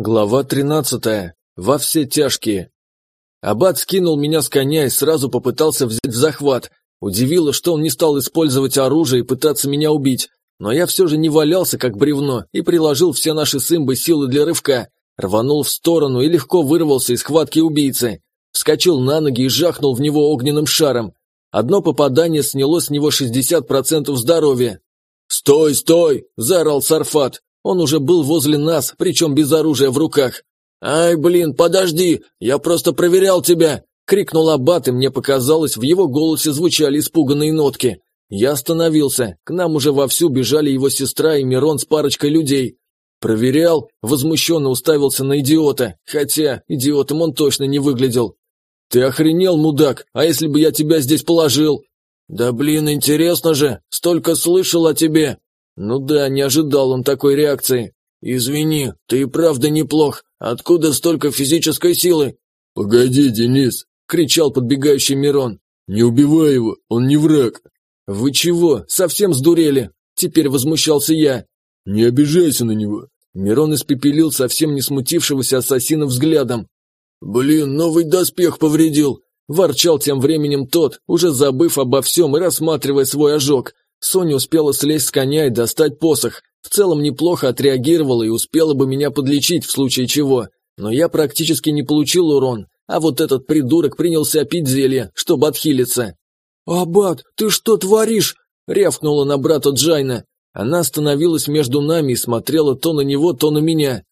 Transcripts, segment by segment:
Глава 13. Во все тяжкие. Аббат скинул меня с коня и сразу попытался взять в захват. Удивило, что он не стал использовать оружие и пытаться меня убить. Но я все же не валялся, как бревно, и приложил все наши сымбы силы для рывка. Рванул в сторону и легко вырвался из схватки убийцы. Вскочил на ноги и жахнул в него огненным шаром. Одно попадание сняло с него 60% здоровья. «Стой, стой!» – заорал Сарфат. Он уже был возле нас, причем без оружия в руках. «Ай, блин, подожди, я просто проверял тебя!» — крикнул Аббат, и мне показалось, в его голосе звучали испуганные нотки. Я остановился, к нам уже вовсю бежали его сестра и Мирон с парочкой людей. Проверял, возмущенно уставился на идиота, хотя идиотом он точно не выглядел. «Ты охренел, мудак, а если бы я тебя здесь положил?» «Да блин, интересно же, столько слышал о тебе!» Ну да, не ожидал он такой реакции. «Извини, ты и правда неплох. Откуда столько физической силы?» «Погоди, Денис!» — кричал подбегающий Мирон. «Не убивай его, он не враг!» «Вы чего, совсем сдурели?» Теперь возмущался я. «Не обижайся на него!» Мирон испепелил совсем не смутившегося ассасина взглядом. «Блин, новый доспех повредил!» Ворчал тем временем тот, уже забыв обо всем и рассматривая свой ожог. Соня успела слезть с коня и достать посох. В целом неплохо отреагировала и успела бы меня подлечить в случае чего. Но я практически не получил урон, а вот этот придурок принялся пить зелье, чтобы отхилиться. «Аббат, ты что творишь?» – рявкнула на брата Джайна. Она остановилась между нами и смотрела то на него, то на меня.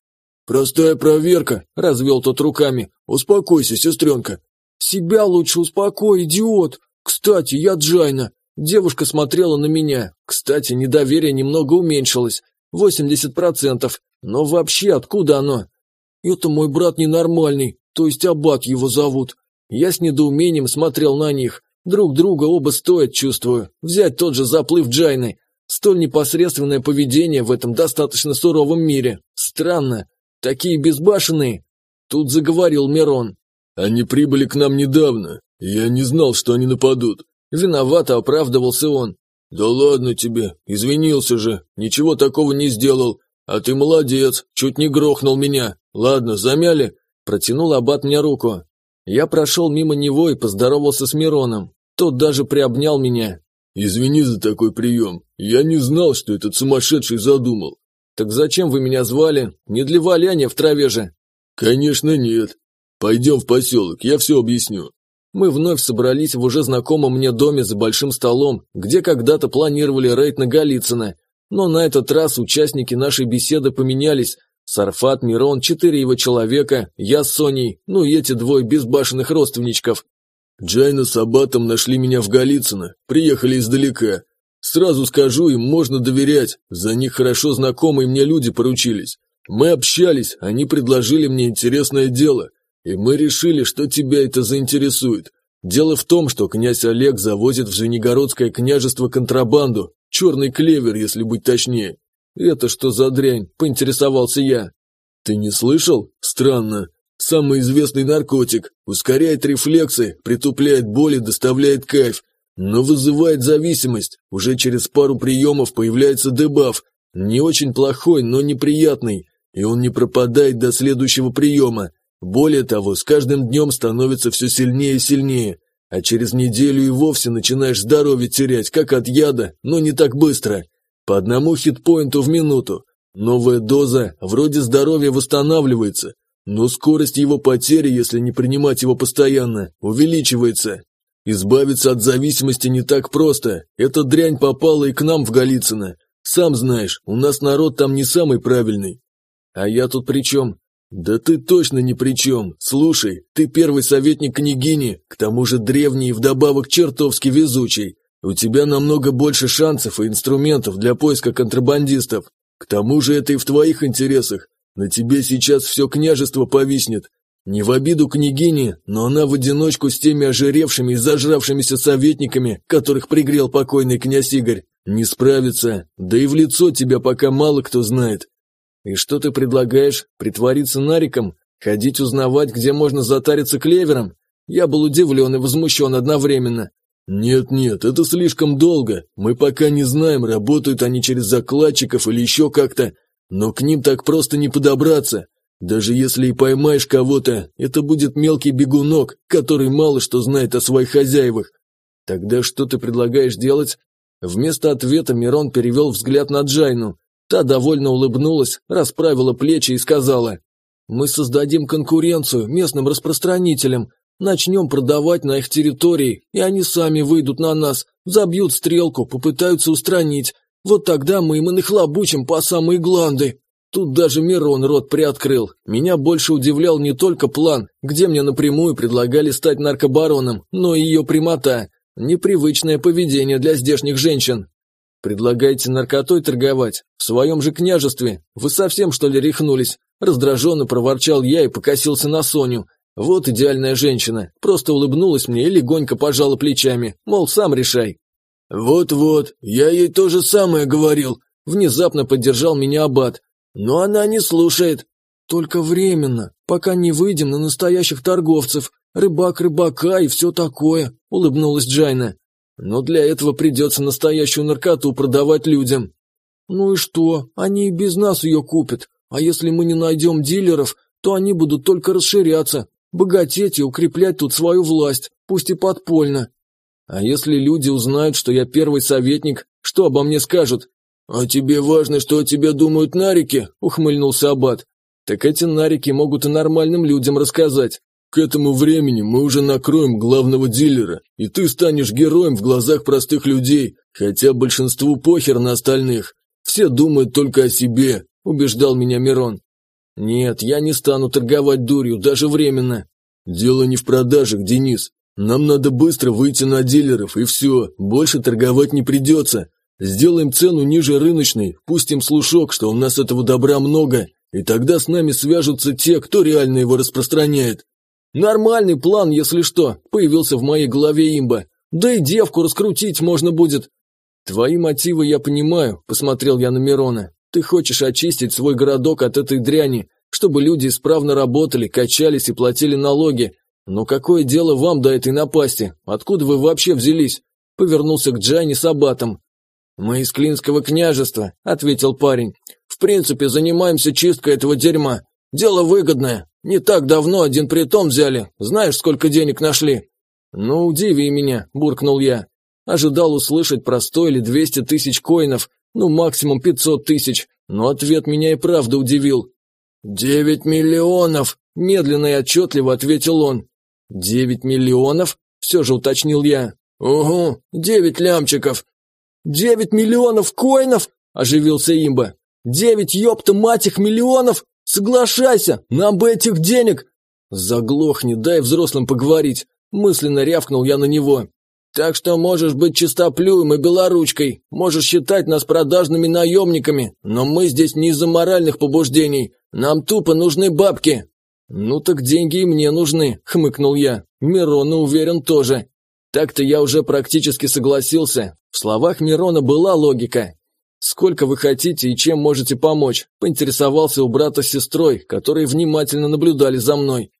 «Простая проверка», – развел тот руками. «Успокойся, сестренка». «Себя лучше успокой, идиот. Кстати, я Джайна. Девушка смотрела на меня. Кстати, недоверие немного уменьшилось. 80%. Но вообще откуда оно? Это мой брат ненормальный, то есть Аббат его зовут. Я с недоумением смотрел на них. Друг друга оба стоят, чувствую. Взять тот же заплыв Джайны. Столь непосредственное поведение в этом достаточно суровом мире. Странно. Такие безбашенные. Тут заговорил Мирон. Они прибыли к нам недавно. Я не знал, что они нападут. Виновато оправдывался он. «Да ладно тебе, извинился же, ничего такого не сделал. А ты молодец, чуть не грохнул меня. Ладно, замяли?» Протянул Аббат мне руку. Я прошел мимо него и поздоровался с Мироном. Тот даже приобнял меня. «Извини за такой прием. Я не знал, что этот сумасшедший задумал». «Так зачем вы меня звали? Не для валяния в траве же». «Конечно нет. Пойдем в поселок, я все объясню». Мы вновь собрались в уже знакомом мне доме за большим столом, где когда-то планировали рейд на Голицына. Но на этот раз участники нашей беседы поменялись. Сарфат, Мирон, четыре его человека, я с Соней, ну и эти двое безбашенных родственничков. Джайна с Абатом нашли меня в Голицыно, приехали издалека. Сразу скажу, им можно доверять, за них хорошо знакомые мне люди поручились. Мы общались, они предложили мне интересное дело. И мы решили, что тебя это заинтересует. Дело в том, что князь Олег завозит в Звенигородское княжество контрабанду, черный клевер, если быть точнее. Это что за дрянь, поинтересовался я. Ты не слышал? Странно. Самый известный наркотик, ускоряет рефлексы, притупляет боль и доставляет кайф, но вызывает зависимость. Уже через пару приемов появляется дебаф, не очень плохой, но неприятный, и он не пропадает до следующего приема. Более того, с каждым днем становится все сильнее и сильнее, а через неделю и вовсе начинаешь здоровье терять, как от яда, но не так быстро. По одному хитпоинту в минуту. Новая доза, вроде здоровья восстанавливается, но скорость его потери, если не принимать его постоянно, увеличивается. Избавиться от зависимости не так просто. Эта дрянь попала и к нам в Голицыно. Сам знаешь, у нас народ там не самый правильный. А я тут при чем? «Да ты точно ни при чем. Слушай, ты первый советник княгини, к тому же древний и вдобавок чертовски везучий. У тебя намного больше шансов и инструментов для поиска контрабандистов. К тому же это и в твоих интересах. На тебе сейчас все княжество повиснет. Не в обиду княгини, но она в одиночку с теми ожиревшими и зажравшимися советниками, которых пригрел покойный князь Игорь, не справится. Да и в лицо тебя пока мало кто знает. «И что ты предлагаешь? Притвориться нариком? Ходить узнавать, где можно затариться клевером?» Я был удивлен и возмущен одновременно. «Нет-нет, это слишком долго. Мы пока не знаем, работают они через закладчиков или еще как-то. Но к ним так просто не подобраться. Даже если и поймаешь кого-то, это будет мелкий бегунок, который мало что знает о своих хозяевах. Тогда что ты предлагаешь делать? Вместо ответа Мирон перевел взгляд на Джайну. Та довольно улыбнулась, расправила плечи и сказала, «Мы создадим конкуренцию местным распространителям, начнем продавать на их территории, и они сами выйдут на нас, забьют стрелку, попытаются устранить. Вот тогда мы им и нахлобучим по самые гланды». Тут даже Мирон рот приоткрыл. Меня больше удивлял не только план, где мне напрямую предлагали стать наркобароном, но и ее прямота. Непривычное поведение для здешних женщин. Предлагаете наркотой торговать? В своем же княжестве? Вы совсем что ли рехнулись? Раздраженно проворчал я и покосился на Соню. Вот идеальная женщина. Просто улыбнулась мне и легонько пожала плечами. Мол, сам решай. Вот-вот, я ей то же самое говорил. Внезапно поддержал меня Аббат. Но она не слушает. Только временно, пока не выйдем на настоящих торговцев. Рыбак рыбака и все такое, улыбнулась Джайна. Но для этого придется настоящую наркоту продавать людям. Ну и что, они и без нас ее купят. А если мы не найдем дилеров, то они будут только расширяться, богатеть и укреплять тут свою власть, пусть и подпольно. А если люди узнают, что я первый советник, что обо мне скажут? «А тебе важно, что о тебе думают нарики?» – ухмыльнулся Аббат. «Так эти нарики могут и нормальным людям рассказать. К этому времени мы уже накроем главного дилера, и ты станешь героем в глазах простых людей, хотя большинству похер на остальных. Все думают только о себе», – убеждал меня Мирон. «Нет, я не стану торговать дурью, даже временно». «Дело не в продажах, Денис. Нам надо быстро выйти на дилеров, и все, больше торговать не придется. Сделаем цену ниже рыночной, пустим слушок, что у нас этого добра много, и тогда с нами свяжутся те, кто реально его распространяет. Нормальный план, если что, появился в моей голове имба. Да и девку раскрутить можно будет. Твои мотивы я понимаю, посмотрел я на Мирона. Ты хочешь очистить свой городок от этой дряни, чтобы люди исправно работали, качались и платили налоги. Но какое дело вам до этой напасти? Откуда вы вообще взялись? Повернулся к Джайне с абатом. «Мы из Клинского княжества», — ответил парень. «В принципе, занимаемся чисткой этого дерьма. Дело выгодное. Не так давно один притон взяли. Знаешь, сколько денег нашли?» «Ну, удиви меня», — буркнул я. Ожидал услышать про сто или двести тысяч коинов, ну, максимум пятьсот тысяч, но ответ меня и правда удивил. «Девять миллионов!» – медленно и отчетливо ответил он. «Девять миллионов?» – все же уточнил я. «Угу, девять лямчиков. «Девять миллионов коинов?» – оживился имба. «Девять, ёпта, мать их, миллионов! Соглашайся, нам бы этих денег!» «Заглохни, дай взрослым поговорить!» – мысленно рявкнул я на него. «Так что можешь быть чистоплюем и белоручкой, можешь считать нас продажными наемниками, но мы здесь не из-за моральных побуждений, нам тупо нужны бабки!» «Ну так деньги и мне нужны», – хмыкнул я. Мирона уверен тоже. Так-то я уже практически согласился. В словах Мирона была логика. «Сколько вы хотите и чем можете помочь?» – поинтересовался у брата с сестрой, которые внимательно наблюдали за мной.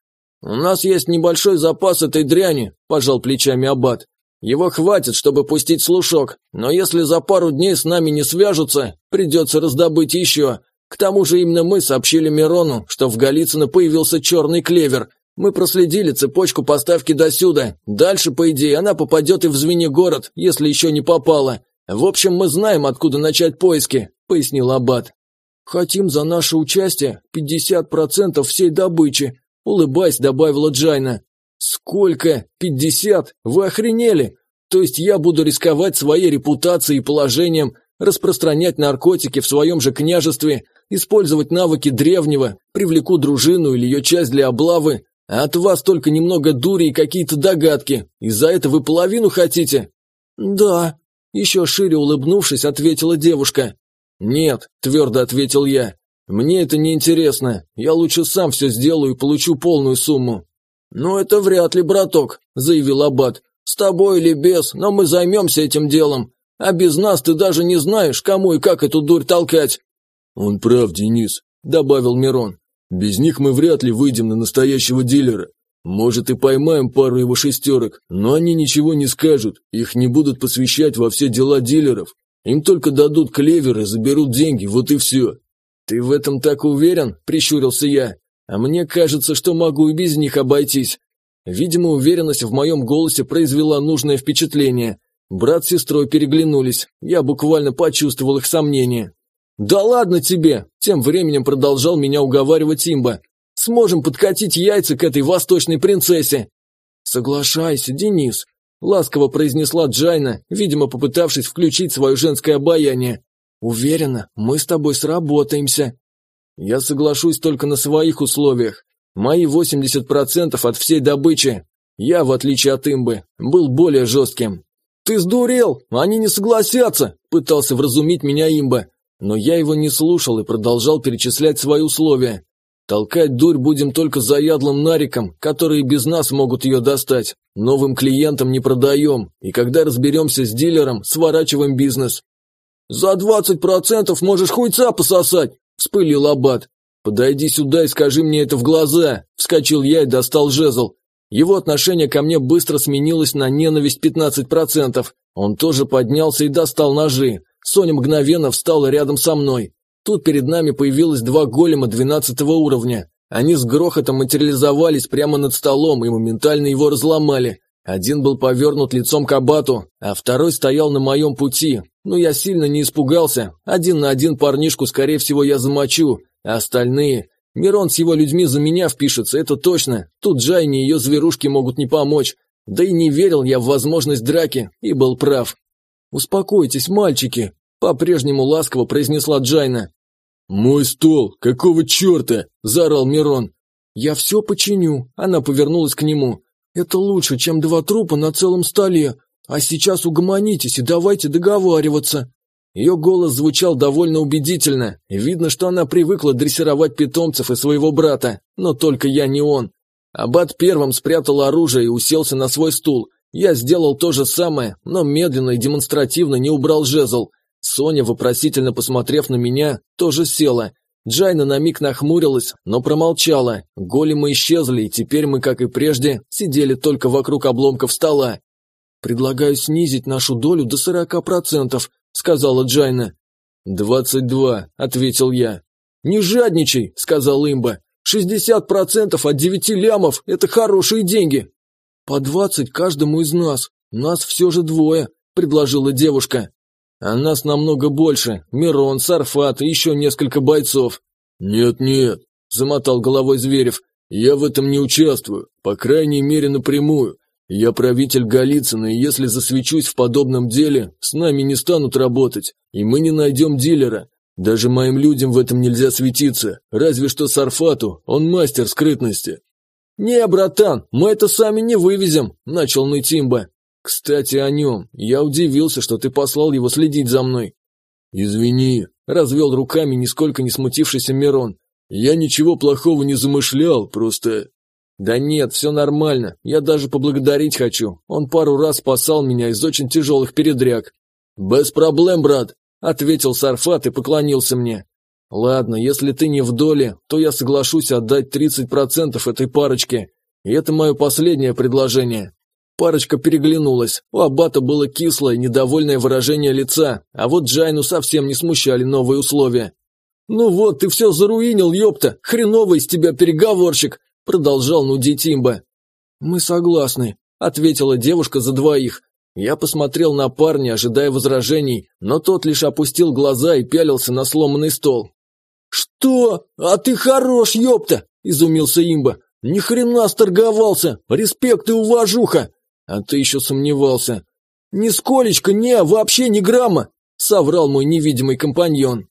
«У нас есть небольшой запас этой дряни», – пожал плечами Аббат. «Его хватит, чтобы пустить слушок, но если за пару дней с нами не свяжутся, придется раздобыть еще. К тому же именно мы сообщили Мирону, что в Голицыно появился черный клевер, мы проследили цепочку поставки до сюда. Дальше, по идее, она попадет и в Звенигород, если еще не попала. В общем, мы знаем, откуда начать поиски», — пояснил Аббат. «Хотим за наше участие 50% всей добычи», — улыбаясь, добавила Джайна. «Сколько? Пятьдесят? Вы охренели? То есть я буду рисковать своей репутацией и положением, распространять наркотики в своем же княжестве, использовать навыки древнего, привлеку дружину или ее часть для облавы, от вас только немного дури и какие-то догадки. И за это вы половину хотите?» «Да», – еще шире улыбнувшись, ответила девушка. «Нет», – твердо ответил я. «Мне это не интересно. Я лучше сам все сделаю и получу полную сумму». «Ну это вряд ли, браток», – заявил Аббат. «С тобой или без, но мы займемся этим делом. А без нас ты даже не знаешь, кому и как эту дурь толкать». «Он прав, Денис», – добавил Мирон. Без них мы вряд ли выйдем на настоящего дилера. Может и поймаем пару его шестерок, но они ничего не скажут, их не будут посвящать во все дела дилеров. Им только дадут клевер и заберут деньги, вот и все. «Ты в этом так уверен?» – прищурился я. А мне кажется, что могу и без них обойтись. Видимо, уверенность в моем голосе произвела нужное впечатление. Брат с сестрой переглянулись, я буквально почувствовал их сомнения. «Да ладно тебе!» – тем временем продолжал меня уговаривать имба. «Сможем подкатить яйца к этой восточной принцессе!» «Соглашайся, Денис!» – ласково произнесла Джайна, видимо, попытавшись включить свое женское обаяние. «Уверена, мы с тобой сработаемся!» «Я соглашусь только на своих условиях. Мои 80% от всей добычи. Я, в отличие от имбы, был более жестким». «Ты сдурел! Они не согласятся!» – пытался вразумить меня имба. Но я его не слушал и продолжал перечислять свои условия. Толкать дурь будем только заядлым нариком, которые без нас могут ее достать. Новым клиентам не продаем, и когда разберемся с дилером, сворачиваем бизнес. «За двадцать процентов можешь хуйца пососать!» – вспылил Аббат. «Подойди сюда и скажи мне это в глаза!» – вскочил я и достал жезл. Его отношение ко мне быстро сменилось на ненависть 15%. Он тоже поднялся и достал ножи. Соня мгновенно встала рядом со мной. Тут перед нами появилось два голема 12 уровня. Они с грохотом материализовались прямо над столом и моментально его разломали. Один был повернут лицом к абату, а второй стоял на моем пути. Но я сильно не испугался. Один на один парнишку, скорее всего, я замочу, а остальные... Мирон с его людьми за меня впишется, это точно. Тут Джайне и ее зверушки могут не помочь. Да и не верил я в возможность драки, и был прав. «Успокойтесь, мальчики», – по-прежнему ласково произнесла Джайна. «Мой стол! Какого черта?» – заорал Мирон. «Я все починю», – она повернулась к нему. «Это лучше, чем два трупа на целом столе. А сейчас угомонитесь и давайте договариваться». Ее голос звучал довольно убедительно. Видно, что она привыкла дрессировать питомцев и своего брата, но только я не он. Абат первым спрятал оружие и уселся на свой стул. Я сделал то же самое, но медленно и демонстративно не убрал жезл. Соня, вопросительно посмотрев на меня, тоже села. Джайна на миг нахмурилась, но промолчала. Големы исчезли, и теперь мы, как и прежде, сидели только вокруг обломков стола. «Предлагаю снизить нашу долю до сорока процентов», — сказала Джайна. «Двадцать два», — ответил я. «Не жадничай», — сказал имба. «Шестьдесят процентов от девяти лямов — это хорошие деньги». «По двадцать каждому из нас. Нас все же двое», — предложила девушка. А нас намного больше. Мирон, Сарфат и еще несколько бойцов. Нет-нет, замотал головой Зверев. Я в этом не участвую, по крайней мере напрямую. Я правитель Голицына, и если засвечусь в подобном деле, с нами не станут работать, и мы не найдем дилера. Даже моим людям в этом нельзя светиться, разве что Сарфату, он мастер скрытности. «Не, братан, мы это сами не вывезем», – начал ныть. «Кстати, о нем. Я удивился, что ты послал его следить за мной». «Извини», – развел руками нисколько не смутившийся Мирон. «Я ничего плохого не замышлял, просто...» «Да нет, все нормально. Я даже поблагодарить хочу. Он пару раз спасал меня из очень тяжелых передряг». «Без проблем, брат», – ответил Сарфат и поклонился мне. «Ладно, если ты не в доле, то я соглашусь отдать 30% этой парочке. И это мое последнее предложение». Парочка переглянулась. У Аббата было кислое, недовольное выражение лица, а вот Джайну совсем не смущали новые условия. «Ну вот, ты все заруинил, ёпта! Хреновый из тебя переговорщик!» Продолжал нудить имба. «Мы согласны», — ответила девушка за двоих. Я посмотрел на парня, ожидая возражений, но тот лишь опустил глаза и пялился на сломанный стол. «Что? А ты хорош, ёпта!» – изумился имба. «Ни хрена сторговался! Респект и уважуха! А ты еще сомневался. Нисколечко, не, вообще ни грамма, соврал мой невидимый компаньон.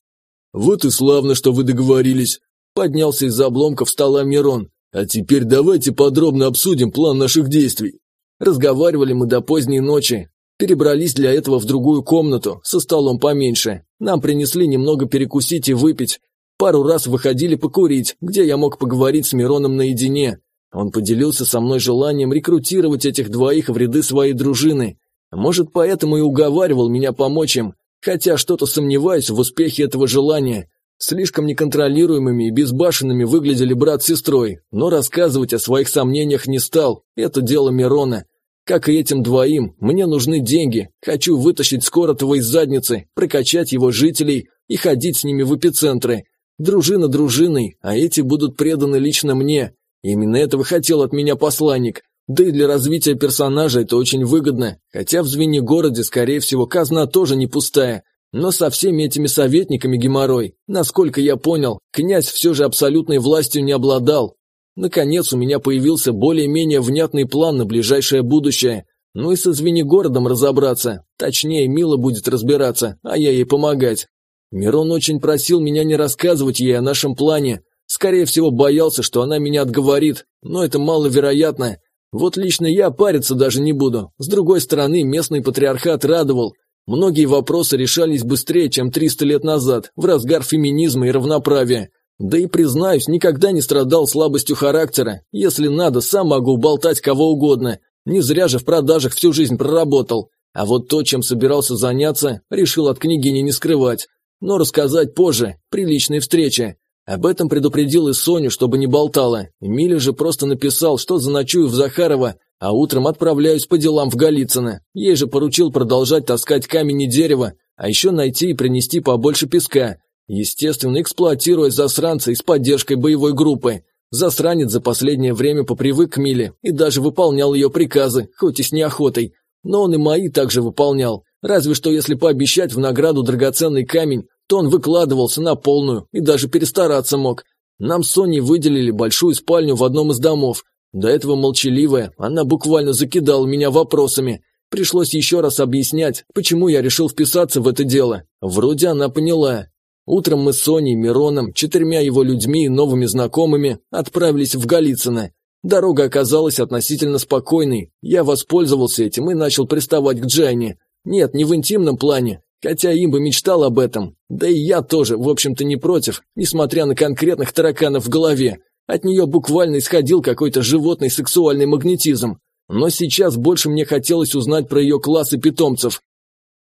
Вот и славно, что вы договорились. Поднялся из-за обломков стола Мирон. А теперь давайте подробно обсудим план наших действий. Разговаривали мы до поздней ночи. Перебрались для этого в другую комнату, со столом поменьше. Нам принесли немного перекусить и выпить. Пару раз выходили покурить, где я мог поговорить с Мироном наедине. Он поделился со мной желанием рекрутировать этих двоих в ряды своей дружины. Может, поэтому и уговаривал меня помочь им, хотя что-то сомневаюсь в успехе этого желания. Слишком неконтролируемыми и безбашенными выглядели брат с сестрой, но рассказывать о своих сомнениях не стал, это дело Мирона. Как и этим двоим, мне нужны деньги, хочу вытащить Скоротова из задницы, прокачать его жителей и ходить с ними в эпицентры. Дружина дружиной, а эти будут преданы лично мне. Именно этого хотел от меня посланник. Да и для развития персонажа это очень выгодно, хотя в Звенигороде, скорее всего, казна тоже не пустая. Но со всеми этими советниками геморрой, насколько я понял, князь все же абсолютной властью не обладал. Наконец у меня появился более-менее внятный план на ближайшее будущее. Ну и со Звенигородом разобраться, точнее, Мила будет разбираться, а я ей помогать. Мирон очень просил меня не рассказывать ей о нашем плане. Скорее всего, боялся, что она меня отговорит, но это маловероятно. Вот лично я париться даже не буду. С другой стороны, местный патриархат радовал. Многие вопросы решались быстрее, чем 300 лет назад, в разгар феминизма и равноправия. Да и, признаюсь, никогда не страдал слабостью характера. Если надо, сам могу болтать кого угодно. Не зря же в продажах всю жизнь проработал. А вот то, чем собирался заняться, решил от княгини не скрывать. Но рассказать позже, при личной встрече. Об этом предупредил и Соню, чтобы не болтала. Миля же просто написал, что заночую в Захарова, а утром отправляюсь по делам в Голицыно. Ей же поручил продолжать таскать камень и дерево, а еще найти и принести побольше песка. Естественно, эксплуатируя засранца и с поддержкой боевой группы. Засранец за последнее время попривык к Миле и даже выполнял ее приказы, хоть и с неохотой. Но он и мои также выполнял. Разве что если пообещать в награду драгоценный камень, то он выкладывался на полную и даже перестараться мог. Нам с Соней выделили большую спальню в одном из домов. До этого молчаливая, она буквально закидала меня вопросами. Пришлось еще раз объяснять, почему я решил вписаться в это дело. Вроде она поняла. Утром мы с Соней, Мироном, четырьмя его людьми и новыми знакомыми отправились в Голицыно. Дорога оказалась относительно спокойной. Я воспользовался этим и начал приставать к Джайне. Нет, не в интимном плане, хотя бы мечтал об этом. Да и я тоже, в общем-то, не против, несмотря на конкретных тараканов в голове. От нее буквально исходил какой-то животный сексуальный магнетизм. Но сейчас больше мне хотелось узнать про ее классы питомцев.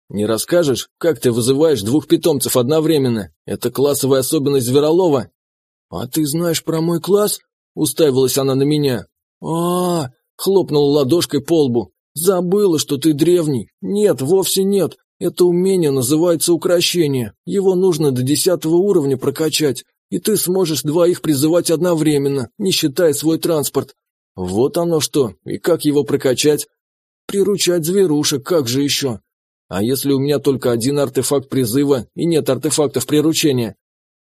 Не расскажешь, как ты вызываешь двух питомцев одновременно? Это классовая особенность Зверолова. А ты знаешь про мой класс? Уставилась она на меня. А, -а, -а хлопнула ладошкой по лбу. Забыла, что ты древний. Нет, вовсе нет. Это умение называется укращение. Его нужно до десятого уровня прокачать, и ты сможешь двоих призывать одновременно, не считая свой транспорт. Вот оно что, и как его прокачать? Приручать зверушек, как же еще? А если у меня только один артефакт призыва и нет артефактов приручения?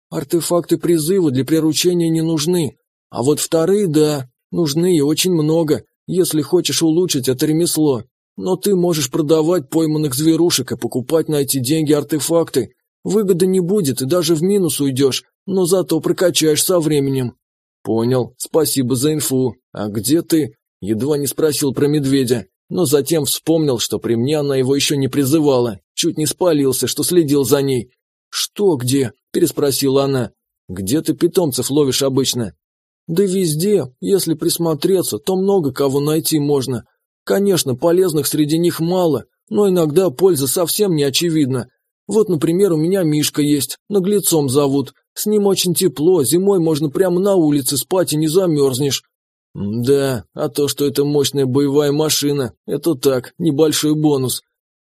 Артефакты призыва для приручения не нужны. А вот вторые, да, нужны и очень много, если хочешь улучшить это ремесло. Но ты можешь продавать пойманных зверушек и покупать на эти деньги артефакты. Выгоды не будет и даже в минус уйдешь, но зато прокачаешь со временем. Понял, спасибо за инфу. А где ты? Едва не спросил про медведя, но затем вспомнил, что при мне она его еще не призывала. Чуть не спалился, что следил за ней. Что где? Переспросила она. Где ты питомцев ловишь обычно? Да везде, если присмотреться, то много кого найти можно. Конечно, полезных среди них мало, но иногда польза совсем не очевидна. Вот, например, у меня Мишка есть, наглецом зовут. С ним очень тепло, зимой можно прямо на улице спать и не замерзнешь. Да, а то, что это мощная боевая машина, это так, небольшой бонус.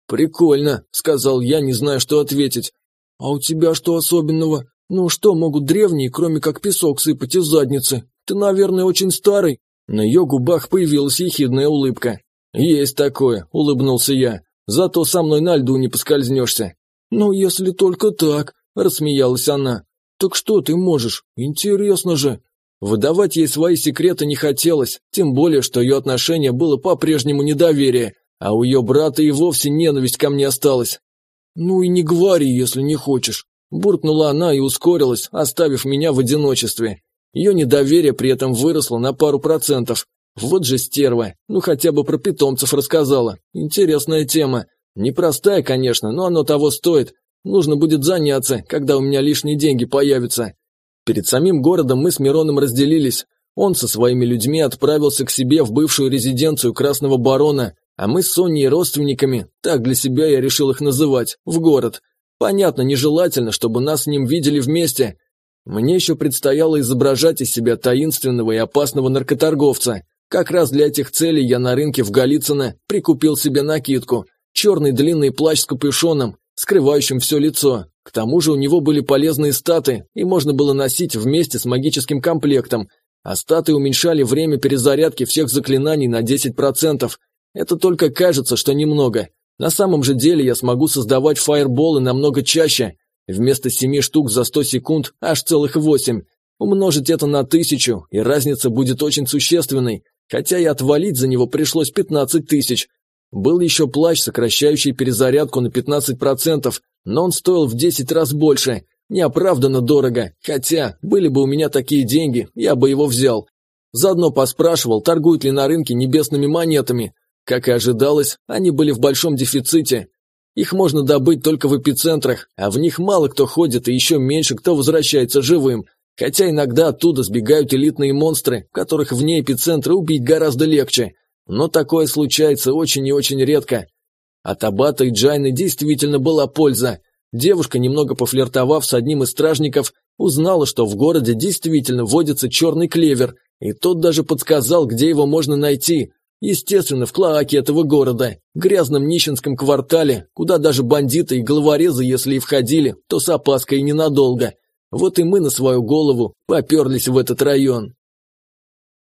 Прикольно, сказал я, не зная, что ответить. А у тебя что особенного? Ну что могут древние, кроме как песок сыпать из задницы? Ты, наверное, очень старый. На ее губах появилась ехидная улыбка. «Есть такое», — улыбнулся я. «Зато со мной на льду не поскользнешься». «Ну, если только так», — рассмеялась она. «Так что ты можешь? Интересно же». Выдавать ей свои секреты не хотелось, тем более, что ее отношение было по-прежнему недоверие, а у ее брата и вовсе ненависть ко мне осталась. «Ну и не говори, если не хочешь», – буркнула она и ускорилась, оставив меня в одиночестве. Ее недоверие при этом выросло на пару процентов. Вот же стерва, ну хотя бы про питомцев рассказала. Интересная тема. Непростая, конечно, но оно того стоит. Нужно будет заняться, когда у меня лишние деньги появятся. Перед самим городом мы с Мироном разделились. Он со своими людьми отправился к себе в бывшую резиденцию Красного Барона, а мы с Соней и родственниками, так для себя я решил их называть, в город. Понятно, нежелательно, чтобы нас с ним видели вместе, мне еще предстояло изображать из себя таинственного и опасного наркоторговца. Как раз для этих целей я на рынке в Голицыно прикупил себе накидку. Черный длинный плащ с капюшоном, скрывающим все лицо. К тому же у него были полезные статы, и можно было носить вместе с магическим комплектом, а статы уменьшали время перезарядки всех заклинаний на 10%. Это только кажется, что немного. На самом же деле я смогу создавать фаерболы намного чаще. Вместо 7 штук за 100 секунд аж целых 8. Умножить это на тысячу, и разница будет очень существенной, хотя и отвалить за него пришлось 15 тысяч. Был еще плащ, сокращающий перезарядку на 15%, но он стоил в 10 раз больше. Неоправданно дорого, хотя, были бы у меня такие деньги, я бы его взял. Заодно поспрашивал, торгуют ли на рынке небесными монетами. Как и ожидалось, они были в большом дефиците. Их можно добыть только в эпицентрах, а в них мало кто ходит и еще меньше кто возвращается живым. Хотя иногда оттуда сбегают элитные монстры, которых вне эпицентра убить гораздо легче. Но такое случается очень и очень редко. От Абата и Джайны действительно была польза. Девушка, немного пофлиртовав с одним из стражников, узнала, что в городе действительно водится черный клевер, и тот даже подсказал, где его можно найти. Естественно, в клоаке этого города, грязном нищенском квартале, куда даже бандиты и головорезы, если и входили, то с опаской и ненадолго. Вот и мы на свою голову поперлись в этот район.